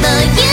never you